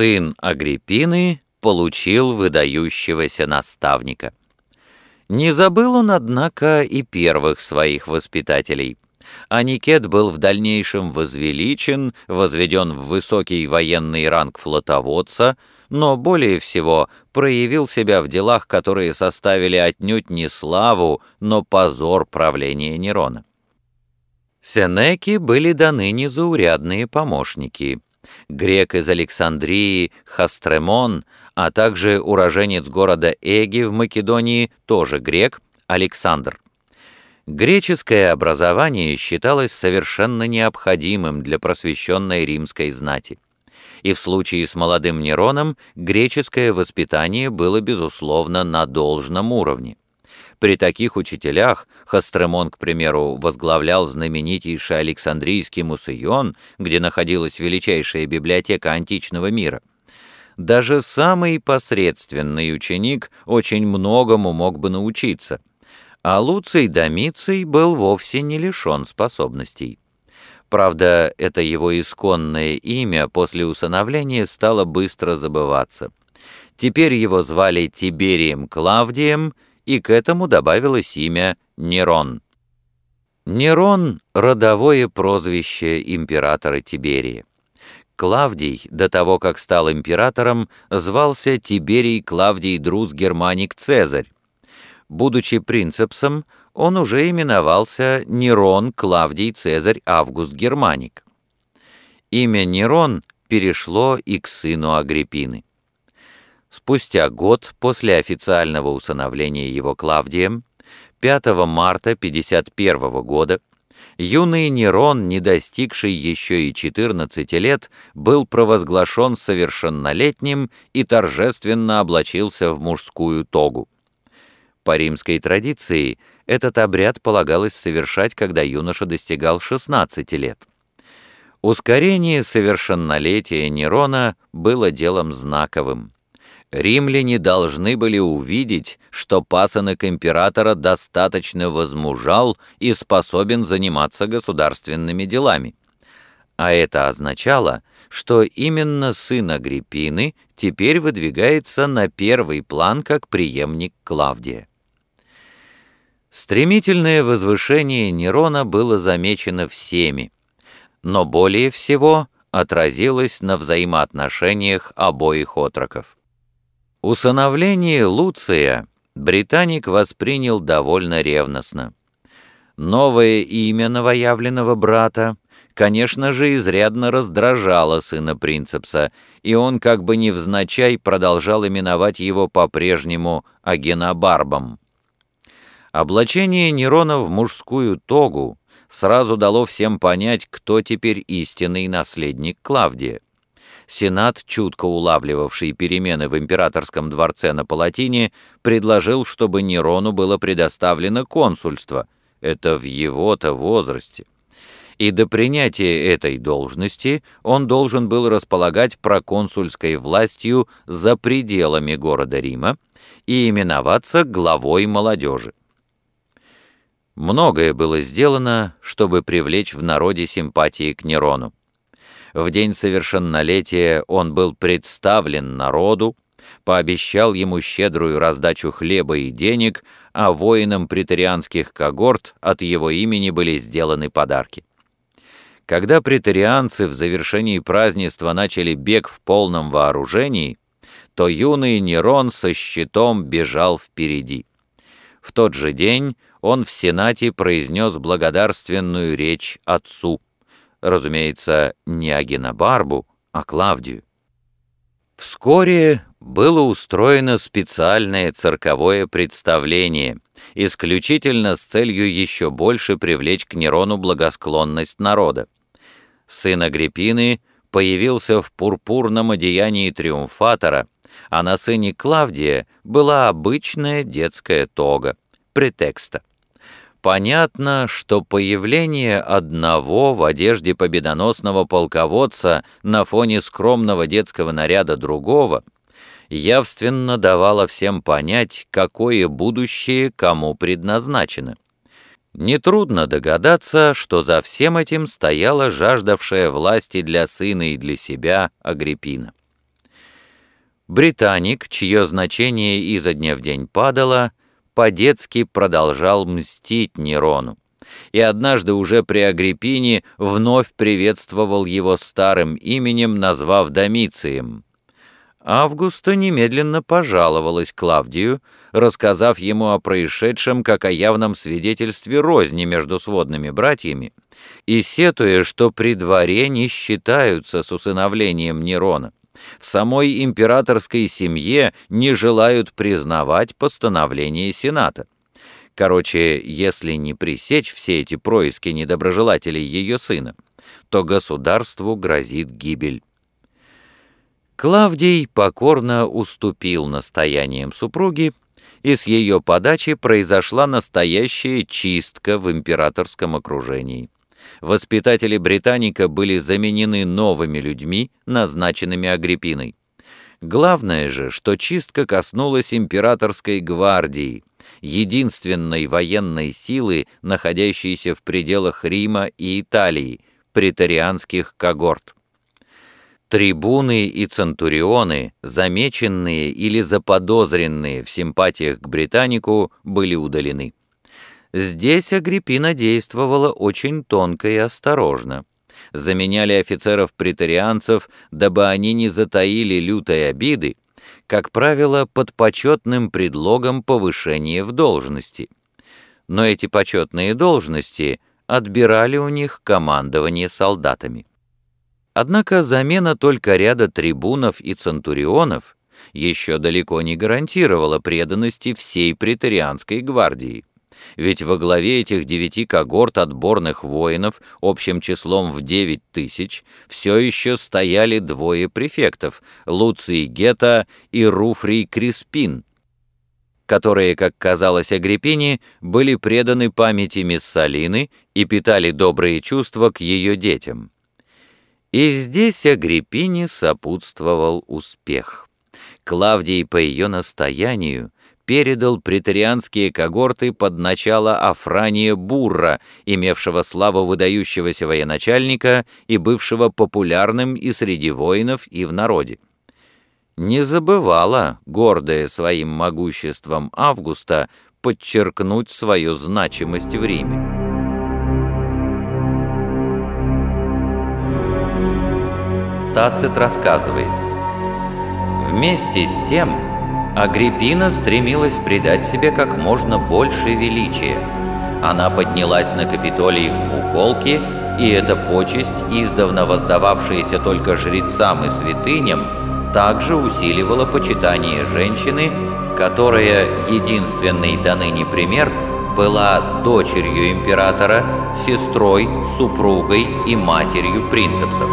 сын Агриппины получил выдающегося наставника. Не забыл он, однако, и первых своих воспитателей. Аникет был в дальнейшем возвеличен, возведен в высокий военный ранг флотоводца, но более всего проявил себя в делах, которые составили отнюдь не славу, но позор правления Нерона. Сенеки были даны незаурядные помощники. Грек из Александрии Хастремон, а также уроженец города Эги в Македонии, тоже грек, Александр. Греческое образование считалось совершенно необходимым для просвещенной римской знати. И в случае с молодым Нероном греческое воспитание было, безусловно, на должном уровне. При таких учителях Хастремон, к примеру, возглавлял знаменитейший Александрийский Мусейон, где находилась величайшая библиотека античного мира. Даже самый посредственный ученик очень многому мог бы научиться, а Луций Домиций был вовсе не лишен способностей. Правда, это его исконное имя после усыновления стало быстро забываться. Теперь его звали Тиберием Клавдием, и к этому добавилось имя Нерон. Нерон — родовое прозвище императора Тиберия. Клавдий, до того, как стал императором, звался Тиберий Клавдий Друз Германик Цезарь. Будучи принцепсом, он уже именовался Нерон Клавдий Цезарь Август Германик. Имя Нерон перешло и к сыну Агриппины. Спустя год после официального усыновления его Клавдием, 5 марта 51 года, юный Нерон, не достигший еще и 14 лет, был провозглашен совершеннолетним и торжественно облачился в мужскую тогу. По римской традиции этот обряд полагалось совершать, когда юноша достигал 16 лет. Ускорение совершеннолетия Нерона было делом знаковым римляне должны были увидеть, что пасынок императора достаточно возмужал и способен заниматься государственными делами. А это означало, что именно сын Агриппины теперь выдвигается на первый план как преемник Клавдия. Стремительное возвышение Нерона было замечено всеми, но более всего отразилось на взаимоотношениях обоих отроков. Усыновление Луция британик воспринял довольно ревностно. Новое имя новоявленного брата, конечно же, изрядно раздражало сына принцепса, и он как бы невзначай продолжал именовать его по-прежнему Агенобарбом. Облачение Нерона в мужскую тогу сразу дало всем понять, кто теперь истинный наследник Клавдия. Сенат, чутко улавливавший перемены в императорском дворце на Палатине, предложил, чтобы Нерону было предоставлено консульство. Это в его-то возрасте. И до принятия этой должности он должен был располагать проконсульской властью за пределами города Рима и именоваться главой молодежи. Многое было сделано, чтобы привлечь в народе симпатии к Нерону. В день совершеннолетия он был представлен народу, пообещал ему щедрую раздачу хлеба и денег, а воинам претарианских когорт от его имени были сделаны подарки. Когда претарианцы в завершении празднества начали бег в полном вооружении, то юный Нерон со щитом бежал впереди. В тот же день он в Сенате произнес благодарственную речь отцу разумеется, не Агенобарбу, а Клавдию. Вскоре было устроено специальное цирковое представление, исключительно с целью еще больше привлечь к Нерону благосклонность народа. Сын Агриппины появился в пурпурном одеянии триумфатора, а на сыне Клавдия была обычная детская тога, претекста. Понятно, что появление одного в одежде победоносного полководца на фоне скромного детского наряда другого явственно давало всем понять, какое будущее кому предназначено. Нетрудно догадаться, что за всем этим стояла жаждавшая власти для сына и для себя Агриппина. Британик, чье значение изо дня в день падало, по-детски продолжал мстить Нерону, и однажды уже при Агриппине вновь приветствовал его старым именем, назвав Домицием. Августа немедленно пожаловалась Клавдию, рассказав ему о происшедшем как о явном свидетельстве розни между сводными братьями, и сетуя, что при дворе не считаются с усыновлением Нерона. В самой императорской семье не желают признавать постановление Сената. Короче, если не пресечь все эти происки недоброжелателей ее сына, то государству грозит гибель. Клавдий покорно уступил настояниям супруги, и с ее подачи произошла настоящая чистка в императорском окружении. Воспитатели Британика были заменены новыми людьми, назначенными Агриппиной. Главное же, что чистка коснулась императорской гвардии, единственной военной силы, находящейся в пределах Рима и Италии, претарианских когорт. Трибуны и центурионы, замеченные или заподозренные в симпатиях к британику, были удалены. Здесь Агриппина действовала очень тонко и осторожно. Заменяли офицеров-претарианцев, дабы они не затаили лютой обиды, как правило, под почетным предлогом повышения в должности. Но эти почетные должности отбирали у них командование солдатами. Однако замена только ряда трибунов и центурионов еще далеко не гарантировала преданности всей претарианской гвардии. Ведь во главе этих девяти когорт отборных воинов общим числом в девять тысяч все еще стояли двое префектов — Луций Гета и Руфрий Криспин, которые, как казалось Агриппине, были преданы памяти Миссалины и питали добрые чувства к ее детям. И здесь Агриппине сопутствовал успех. Клавдий по ее настоянию передал претарианские когорты под начало Афрания Бурра, имевшего славу выдающегося военачальника и бывшего популярным и среди воинов, и в народе. Не забывала, гордая своим могуществом Августа, подчеркнуть свою значимость в Риме. Тацит рассказывает. Вместе с тем Агриппина стремилась придать себе как можно больше величия. Она поднялась на Капитолий в двуколке, и эта почесть, издавна воздававшаяся только жрецам и святыням, также усиливала почитание женщины, которая, единственный до ныне пример, была дочерью императора, сестрой, супругой и матерью принцепсов.